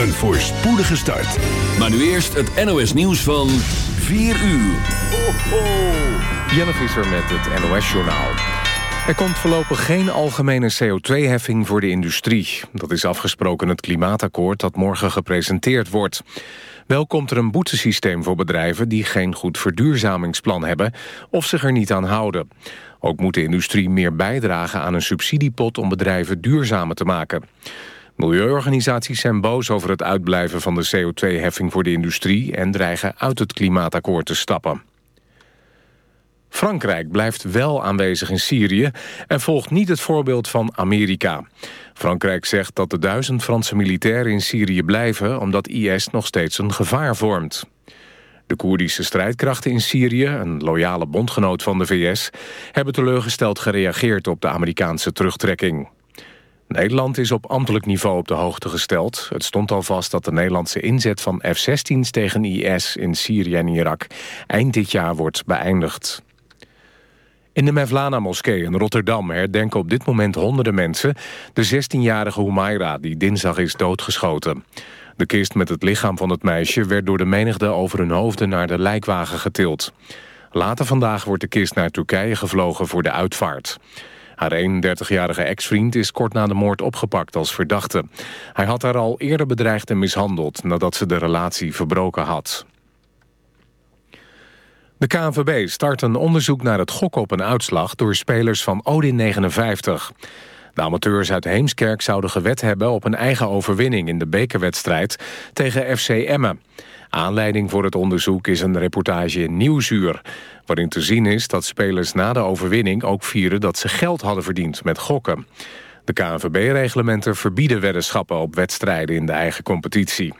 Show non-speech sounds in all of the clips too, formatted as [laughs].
Een voorspoedige start. Maar nu eerst het NOS nieuws van 4 uur. Ho, ho. Jelle Visser met het NOS-journaal. Er komt voorlopig geen algemene CO2-heffing voor de industrie. Dat is afgesproken het klimaatakkoord dat morgen gepresenteerd wordt. Wel komt er een boetesysteem voor bedrijven die geen goed verduurzamingsplan hebben of zich er niet aan houden. Ook moet de industrie meer bijdragen aan een subsidiepot om bedrijven duurzamer te maken. Milieuorganisaties zijn boos over het uitblijven van de CO2-heffing voor de industrie... en dreigen uit het klimaatakkoord te stappen. Frankrijk blijft wel aanwezig in Syrië en volgt niet het voorbeeld van Amerika. Frankrijk zegt dat de duizend Franse militairen in Syrië blijven... omdat IS nog steeds een gevaar vormt. De Koerdische strijdkrachten in Syrië, een loyale bondgenoot van de VS... hebben teleurgesteld gereageerd op de Amerikaanse terugtrekking. Nederland is op ambtelijk niveau op de hoogte gesteld. Het stond al vast dat de Nederlandse inzet van F-16's tegen IS in Syrië en Irak eind dit jaar wordt beëindigd. In de Mevlana-moskee in Rotterdam herdenken op dit moment honderden mensen... de 16-jarige Humaira die dinsdag is doodgeschoten. De kist met het lichaam van het meisje werd door de menigte over hun hoofden naar de lijkwagen getild. Later vandaag wordt de kist naar Turkije gevlogen voor de uitvaart. Haar 31-jarige ex-vriend is kort na de moord opgepakt als verdachte. Hij had haar al eerder bedreigd en mishandeld nadat ze de relatie verbroken had. De KNVB start een onderzoek naar het gokken op een uitslag... door spelers van Odin 59. De amateurs uit Heemskerk zouden gewet hebben op een eigen overwinning... in de bekerwedstrijd tegen FC Emmen. Aanleiding voor het onderzoek is een reportage in Nieuwsuur... waarin te zien is dat spelers na de overwinning ook vieren... dat ze geld hadden verdiend met gokken. De KNVB-reglementen verbieden weddenschappen op wedstrijden in de eigen competitie.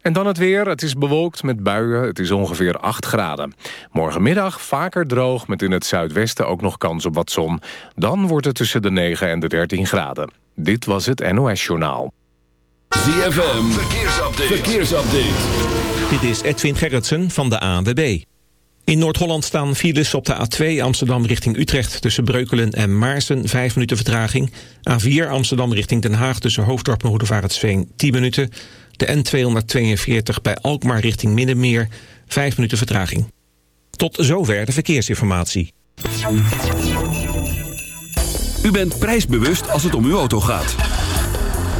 En dan het weer. Het is bewolkt met buien. Het is ongeveer 8 graden. Morgenmiddag vaker droog met in het zuidwesten ook nog kans op wat zon. Dan wordt het tussen de 9 en de 13 graden. Dit was het NOS Journaal. ZFM, verkeersupdate. verkeersupdate. Dit is Edwin Gerritsen van de ANWB. In Noord-Holland staan files op de A2 Amsterdam richting Utrecht... tussen Breukelen en Maarsen, 5 minuten vertraging. A4 Amsterdam richting Den Haag tussen Hoofddorp en Hoedevaartsveen, 10 minuten. De N242 bij Alkmaar richting Middenmeer, 5 minuten vertraging. Tot zover de verkeersinformatie. U bent prijsbewust als het om uw auto gaat.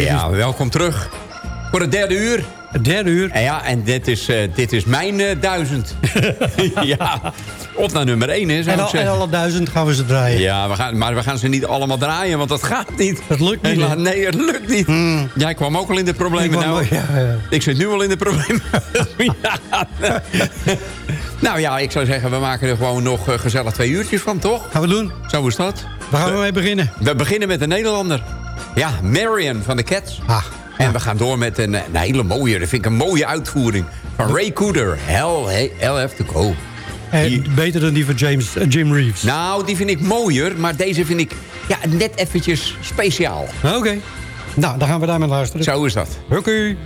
Ja, welkom terug. Voor het derde uur. Het derde uur. En ja, en dit is, eh, dit is mijn eh, duizend. [laughs] ja, op naar nummer één, hè, zou En, ik al, en alle duizend gaan we ze draaien. Ja, we gaan, maar we gaan ze niet allemaal draaien, want dat gaat niet. Het lukt niet? Nee, het lukt niet. Jij kwam ook al in de problemen Ik nou. ja, ja. Ik zit nu al in de problemen. [laughs] nou ja, ik zou zeggen, we maken er gewoon nog eh, gezellig twee uurtjes van, toch? Gaan we doen. Zo is dat. Waar gaan we mee beginnen? We beginnen met een Nederlander. Ja, Marion van de Cats. Ah, En we gaan door met een, een hele mooie, dat vind ik een mooie uitvoering. Van Ray Cooder, Hell, Hell Have To Go. Eh, Die- beter dan die van James, eh, Jim Reeves. Nou, die vind ik mooier, maar deze vind ik ja, net eventjes speciaal. Oké. Nou, dan gaan we daar maar luisteren. Zo is dat. Oké.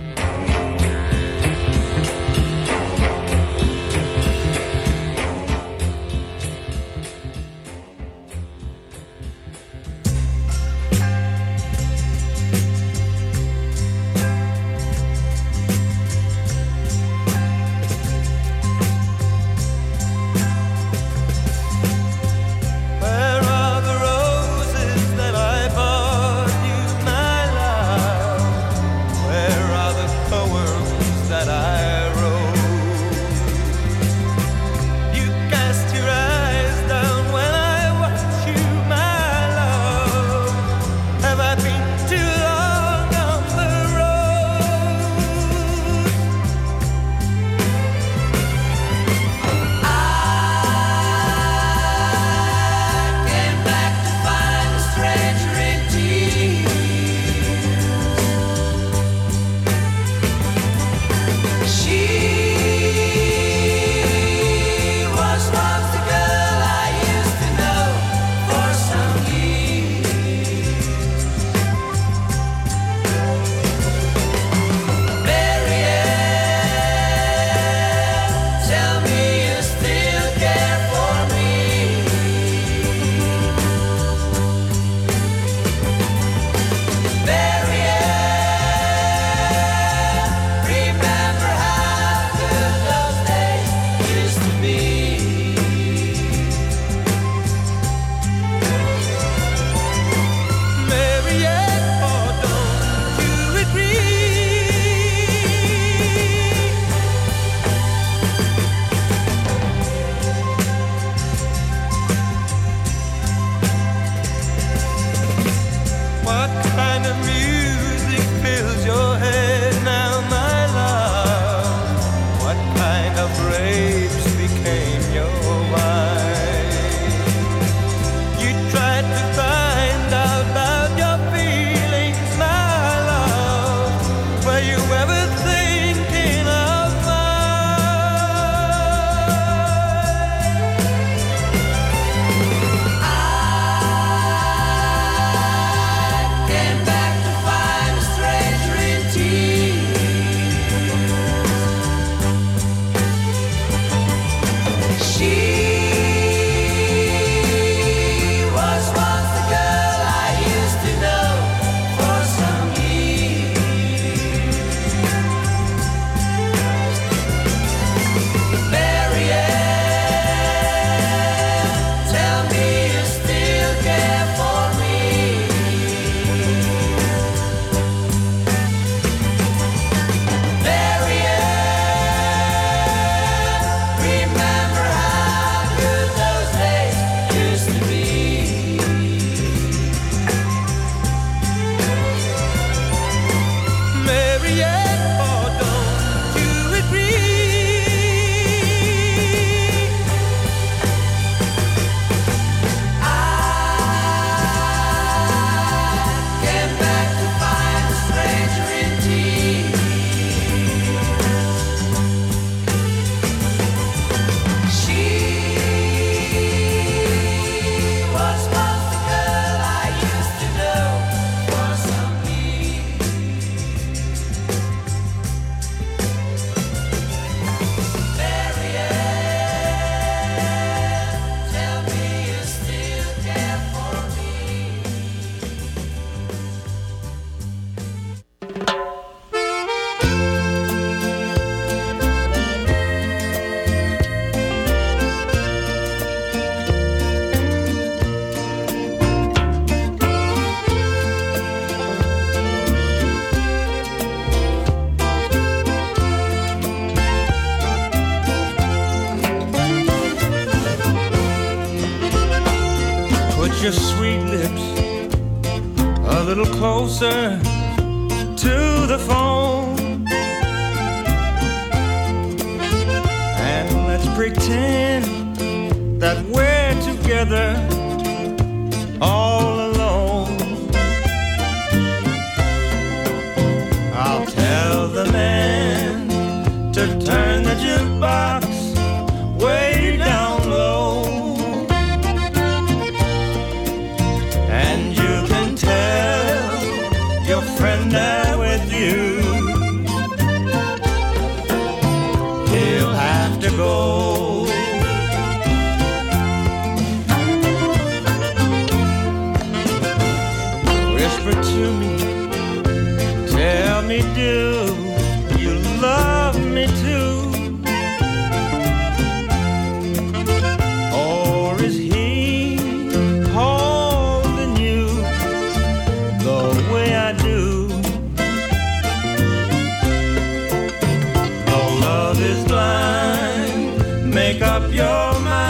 Make up your mind.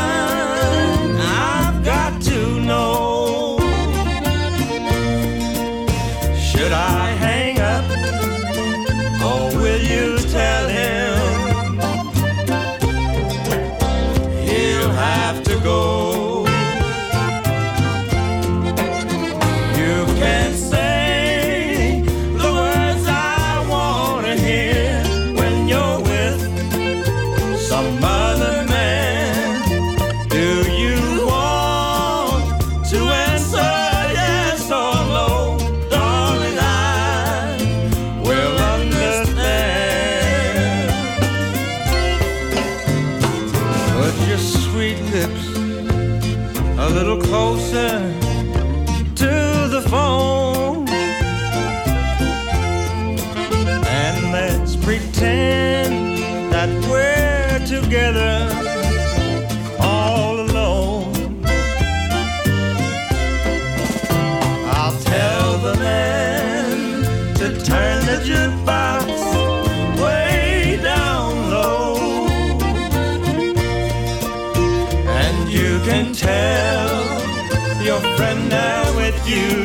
you.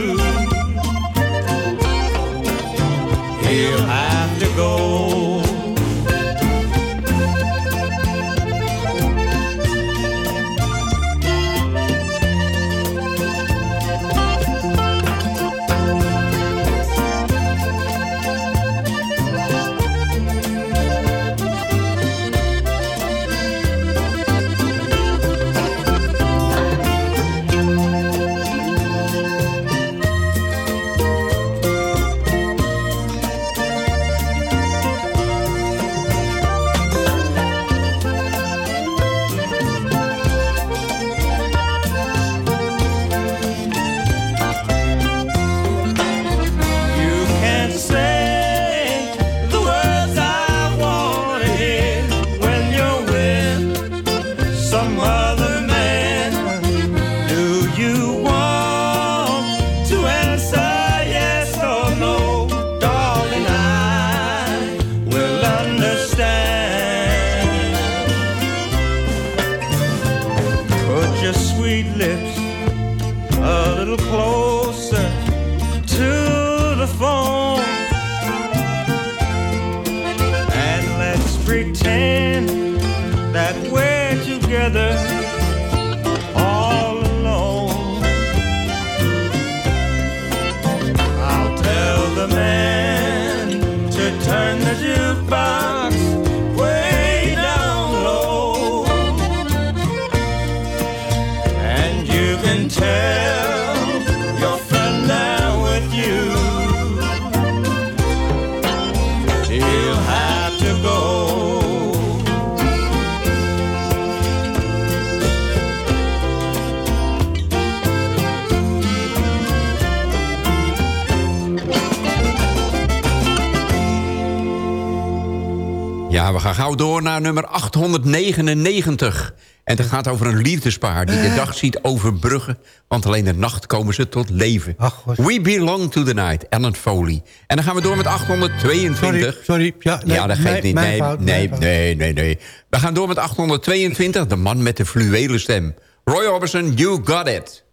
door naar nummer 899. En het gaat over een liefdespaar die de dag ziet overbruggen... want alleen de nacht komen ze tot leven. We belong to the night, Ellen Foley. En dan gaan we door met 822. Sorry. Ja, nee, ja dat geeft niet. Nee, nee, nee, nee, nee, We gaan door met 822, de man met de fluwelen stem. Roy Orbison, You Got It.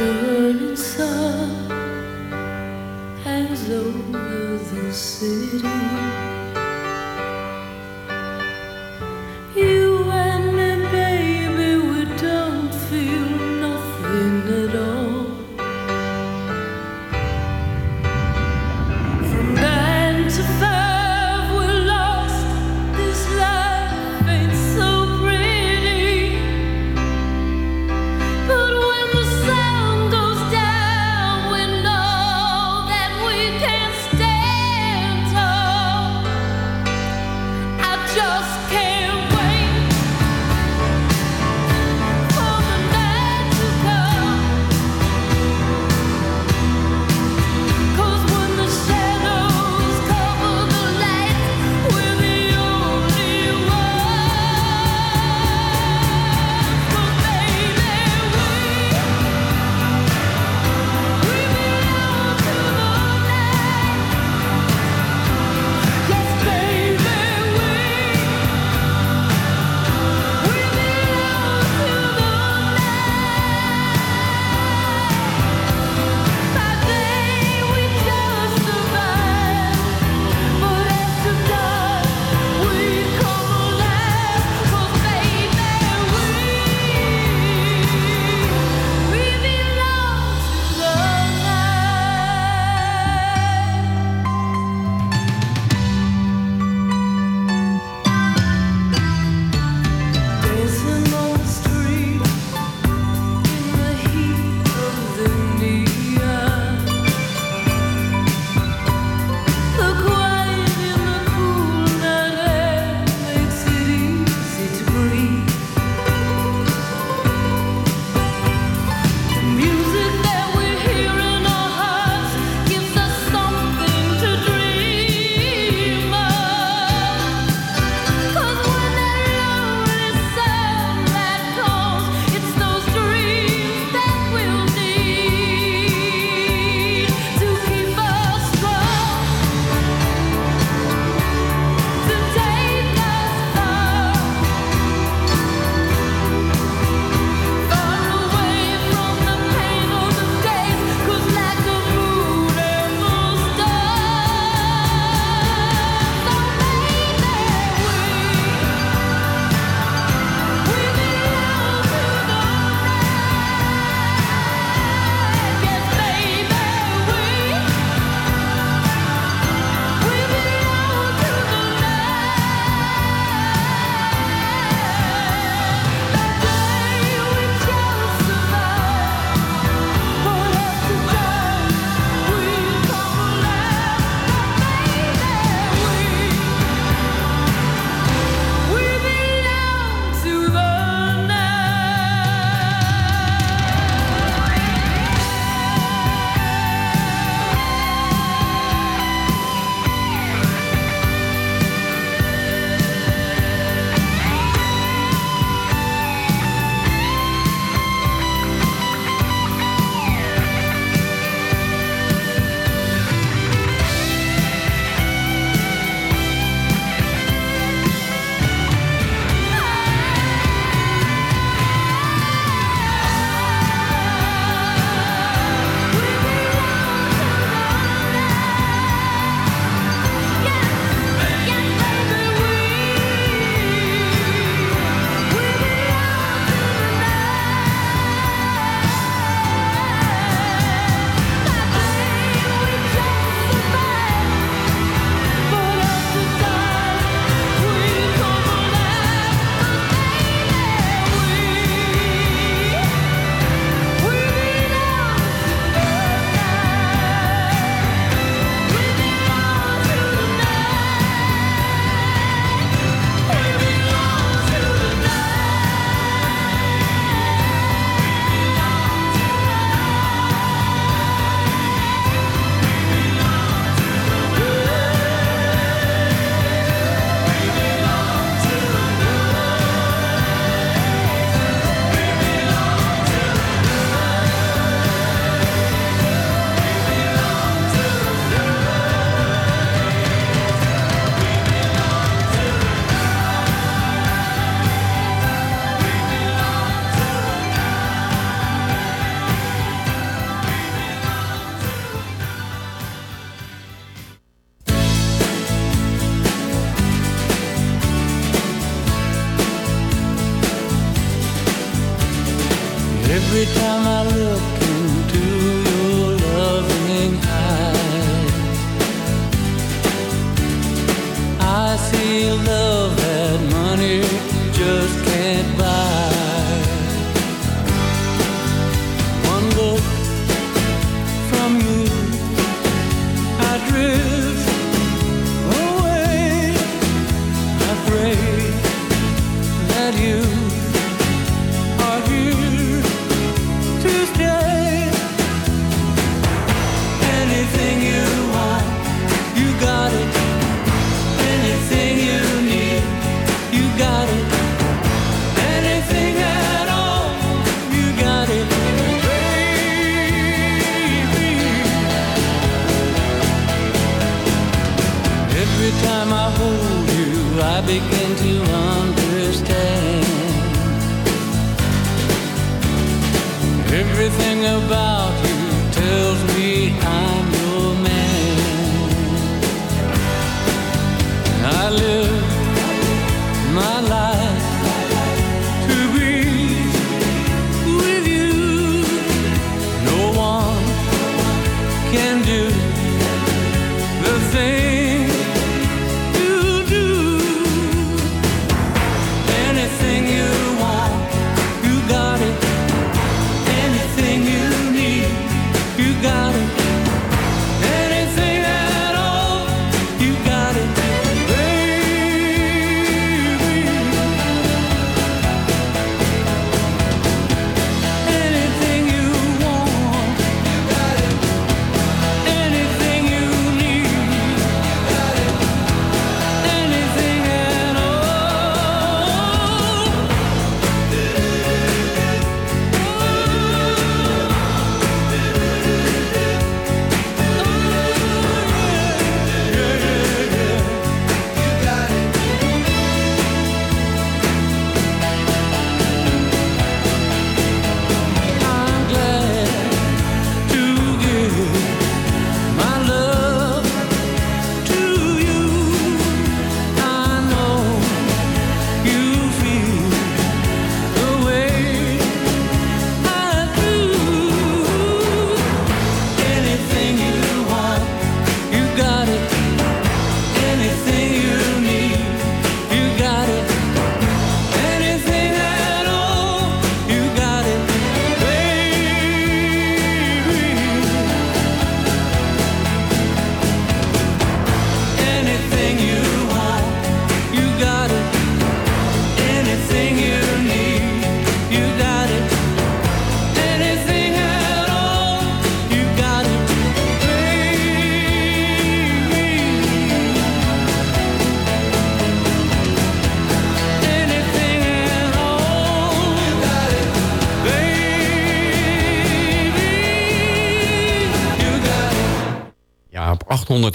Burning sun hangs over the city.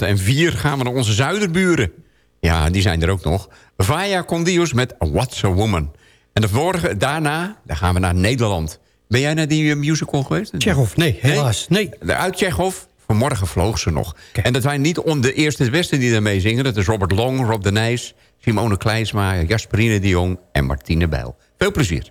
104 gaan we naar onze zuiderburen. Ja, die zijn er ook nog. Vaya Condius met What's a Woman. En de vorige, daarna, dan gaan we naar Nederland. Ben jij naar die eh, musical geweest? Tsjechov, nee, helaas. Nee. nee. Uit Tsjechov, vanmorgen vloog ze nog. En dat zijn niet om de eerste westen beste die daarmee zingen. Dat is Robert Long, Rob de Nijs, Simone Kleinsma, Jasperine de Jong en Martine Bijl. Veel plezier.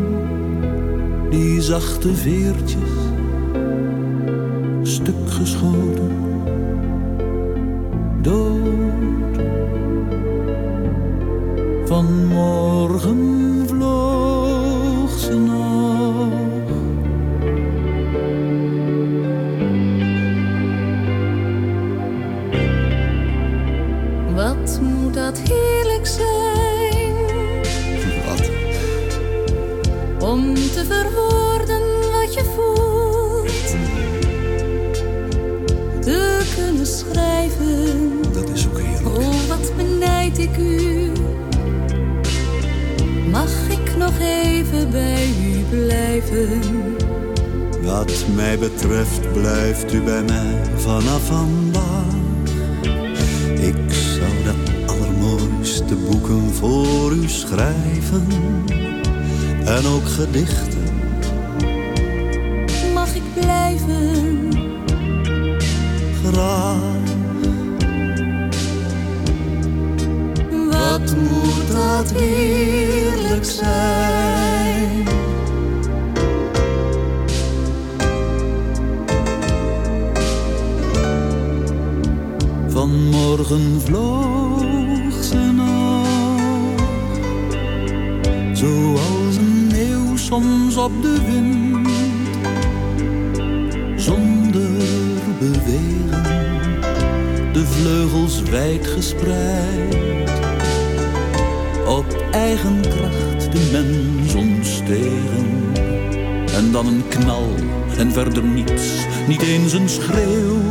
die zachte veertjes. Vanmorgen vloog ze nog, zoals een eeuw soms op de wind, zonder bewegen, de vleugels wijd gespreid. Op eigen kracht de mens ontstegen. en dan een knal en verder niets, niet eens een schreeuw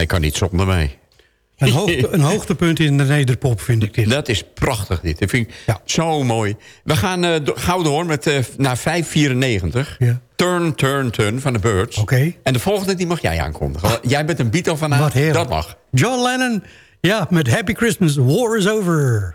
ik kan niet zonder mij. Een, [laughs] een, hoogtepunt in de nederpop vind ik dit. Dat is prachtig dit. Dat vind ik zo mooi. We gaan eh, uh, gouden met, eh, naar 594. Turn, turn, turn van de Birds. Oké. En de volgende die mag jij aankondigen. Jij bent een Beatle van. Dat mag. John Lennon, ja, met Happy Christmas, War is Over.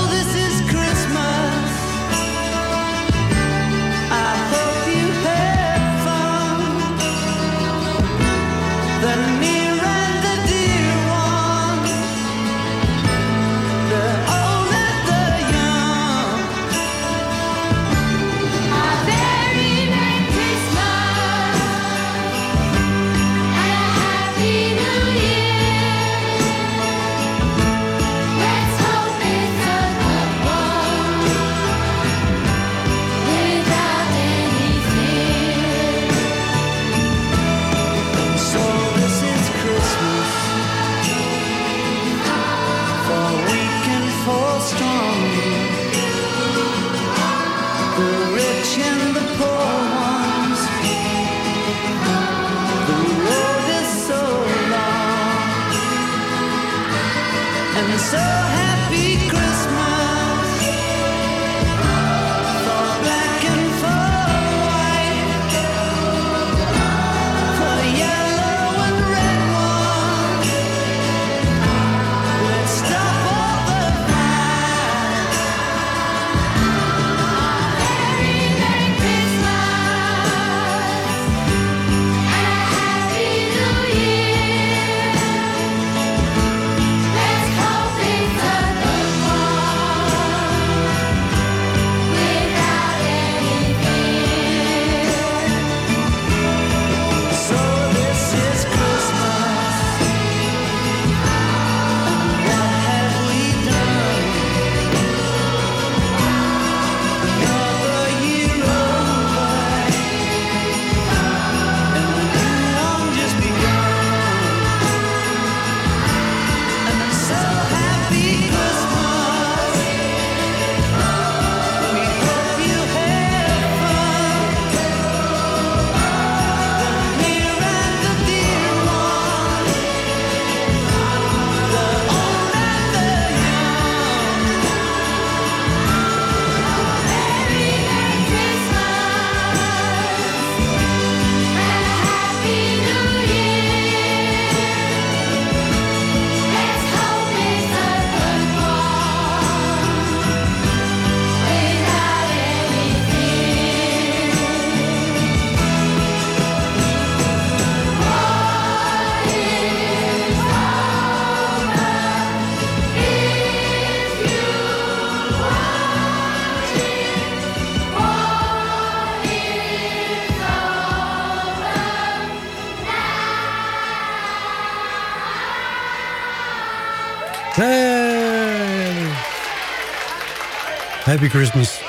Happy Christmas.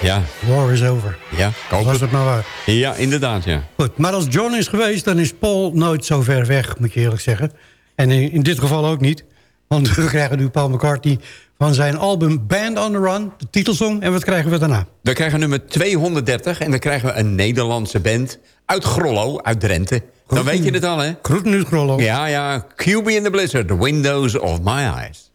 Ja. War is over. Ja, hoop Was het maar waar. Ja, inderdaad, ja. Goed, maar als John is geweest, dan is Paul nooit zo ver weg, moet je eerlijk zeggen. En in, in dit geval ook niet. Want [laughs] we krijgen nu Paul McCartney van zijn album Band on the Run, de titelsong. En wat krijgen we daarna? We krijgen nummer 230 en dan krijgen we een Nederlandse band uit Grollo, uit Drenthe. Dan weet je het al, hè? Groeten uit Grollo. Ja, ja. QB in the Blizzard, The Windows of My Eyes.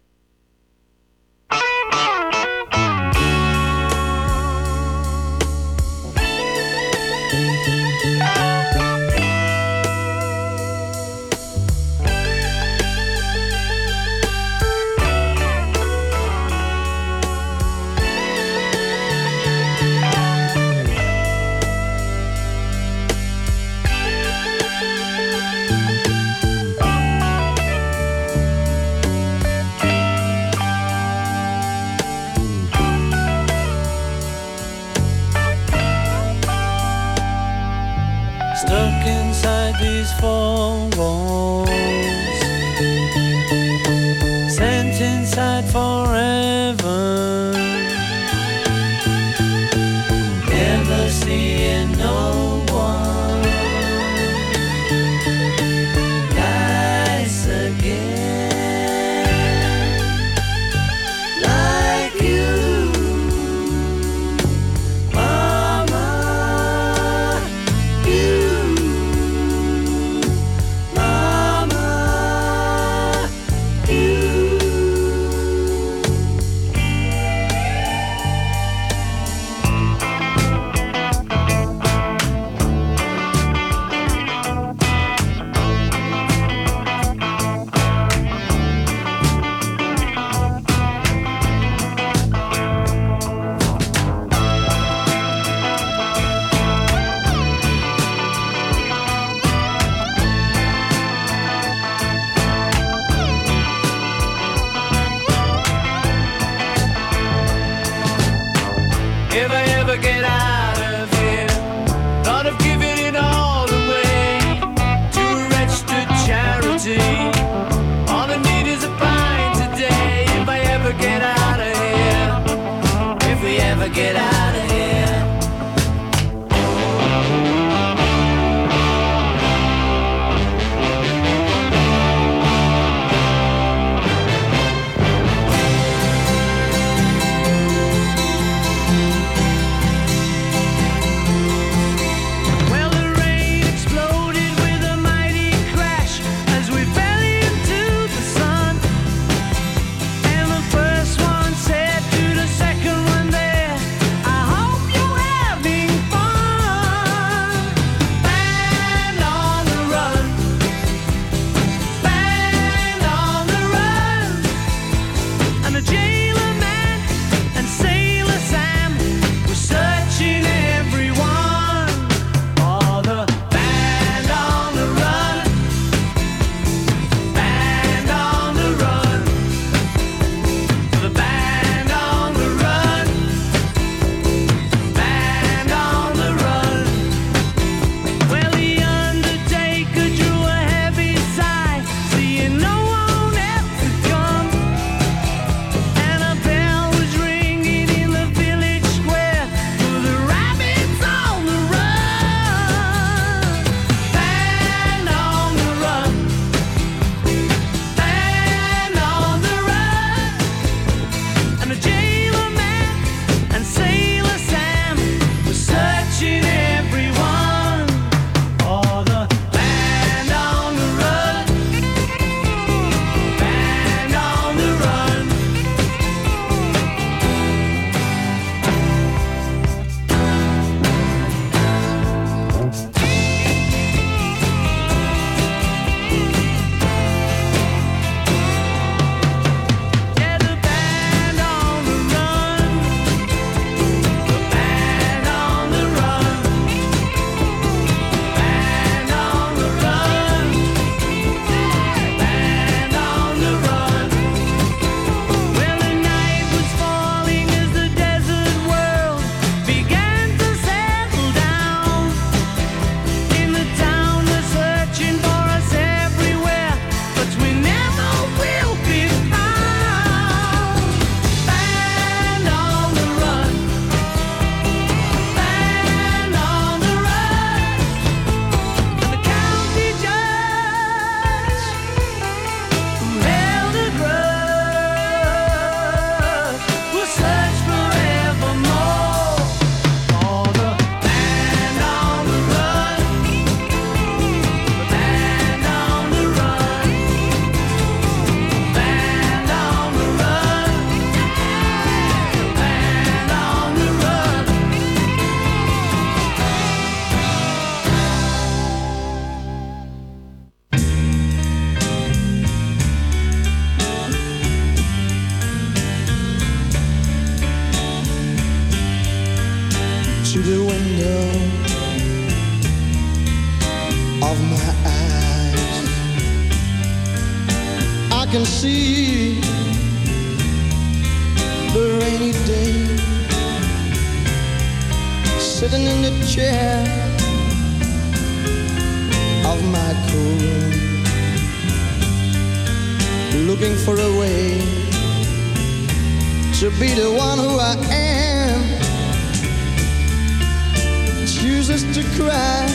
Chooses to cry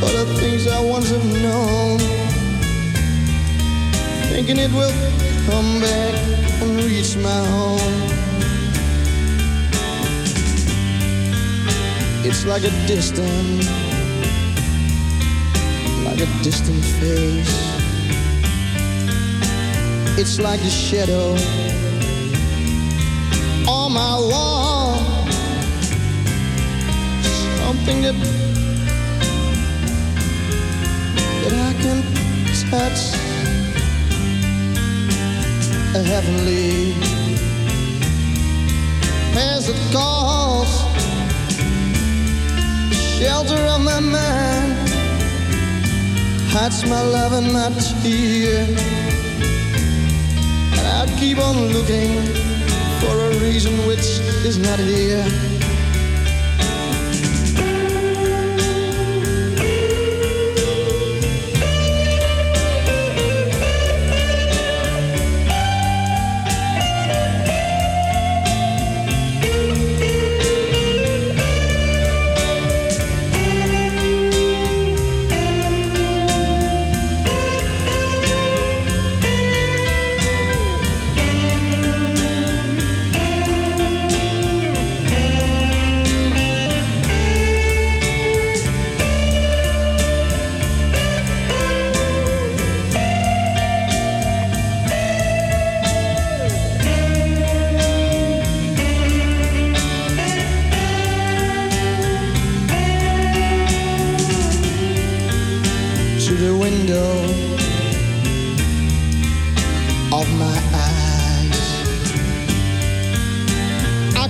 for the things I once have known, thinking it will come back and reach my home. It's like a distant, like a distant face. It's like a shadow on my wall. Something that that I can touch. A heavenly as it calls. Shelter of my mind hides my love and my tear and I keep on looking for a reason which is not here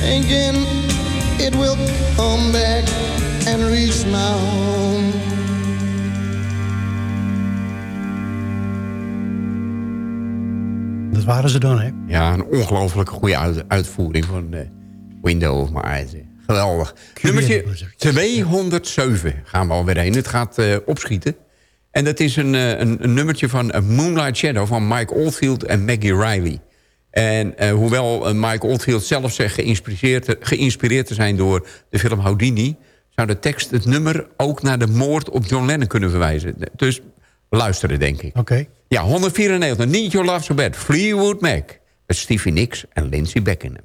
Thinking it will come back and reach my home. Dat waren ze dan, hè? Ja, een ongelooflijke goede uit- uitvoering van eh, Window of My Eyes. Geweldig. Nummertje 207 gaan we alweer heen. Het gaat eh, opschieten. En dat is een, eh, een, een nummertje van A Moonlight Shadow van Mike Oldfield en Maggie Riley. En eh, hoewel eh, Mike Oldfield zelf zegt geïnspireerd, te- geïnspireerd te zijn door de film Houdini... zou de tekst het nummer ook naar de moord op John Lennon kunnen verwijzen. Dus luisteren, denk ik. Oké. Ja, 194. Need Your Love So Bad. Fleetwood Mac. Met Stevie Nicks en Lindsey Buckingham.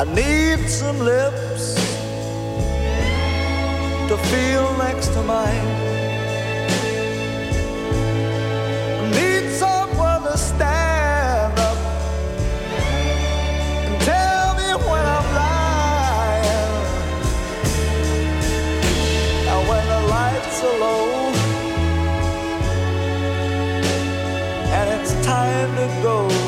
I need some lips to feel next to mine. I need someone to stand up and tell me when I'm lying. And when the lights are low and it's time to go.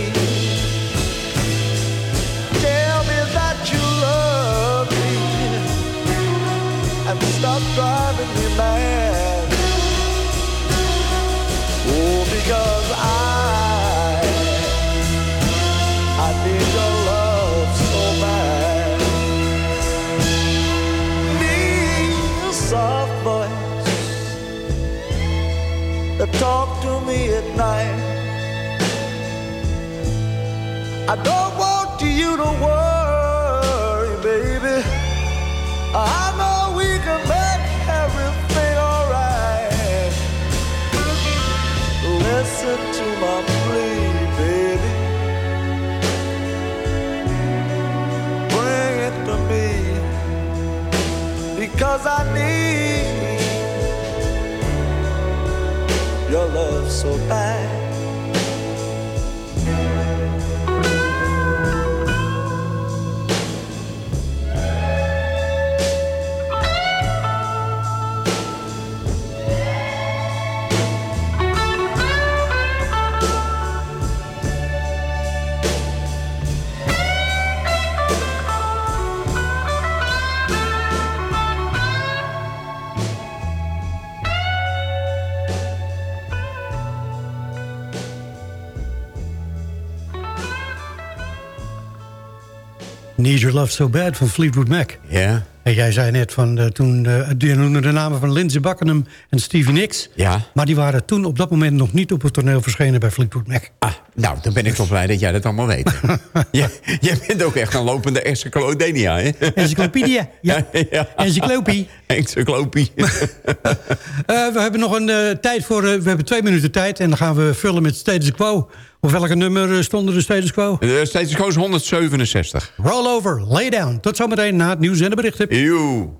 Driving me mad. Oh, because I, I need your love so bad. Need a soft voice to talk to me at night. I don't want you to worry, baby. I love so bad. Need Your Love So Bad van Fleetwood Mac. Ja. En jij zei net van eh, toen eh, die noemde de namen van Lindsey Buckingham en Stevie Nicks. Ja. Maar die waren toen op dat moment nog niet op het toneel verschenen bij Fleetwood Mac. Ah, nou, dan ben ik toch blij dat jij dat allemaal weet. [laughs] jij, jij bent ook echt een lopende encyclopedia, hè? Encyclopedia, [laughs] ja. Encyclopie. Encyclopie. [laughs] Eh, we hebben nog een tijd voor... we hebben twee minuten tijd en dan gaan we vullen met status quo. Of welke nummer eh, stonden de status quo? De status quo is 167. Roll over, lay down. Tot zometeen na het nieuws en de berichten. Eeuw.